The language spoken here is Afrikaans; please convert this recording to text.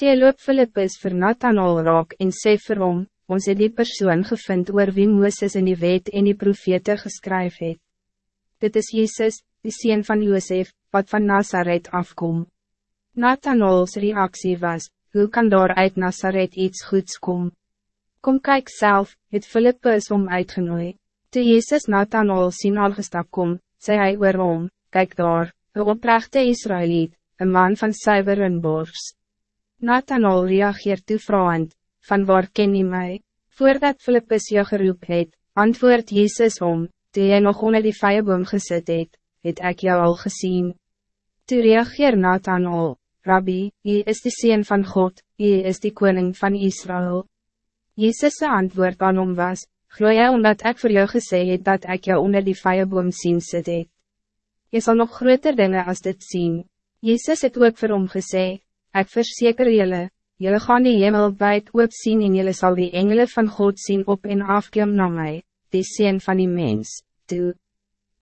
Toe loop Philippus vir Nathanael raak en sê vir hom, ons het die persoon gevind oor wie Mooses in die wet en die profete geskryf het. Dit is Jezus, die sien van Josef, wat van Nazareth afkom. Nathanaels reactie was, hoe kan daar uit Nazareth iets goeds kom? Kom kijk zelf, het Philippus om uitgenooi. Toe Jezus Nathanael sien al gestap kom, sê hy oor hom, kyk daar, een oprechte Israëliet, een man van suiver en bors. Nathanael reageert toe vraand, van waar ken je mij? Voordat Philippus je geroep het, antwoord Jezus om, toe jy nog onder die vijeboom gezet het, het ek jou al gezien. Toe reageer Nathanael, Rabbi, jy is de Seen van God, jy is de koning van Israël. Jezus' antwoord aan hom was, Glooi jy omdat ik voor jou gesê het dat ik jou onder die vijeboom zien sit het. Jy sal nog groter dingen als dit zien. Jezus het ook vir hom gesê, Ek verseker jylle, jylle gaan die hemel wijd oop sien en jylle sal die engelen van God zien op en afkiem na my, die Seen van die mens, toe.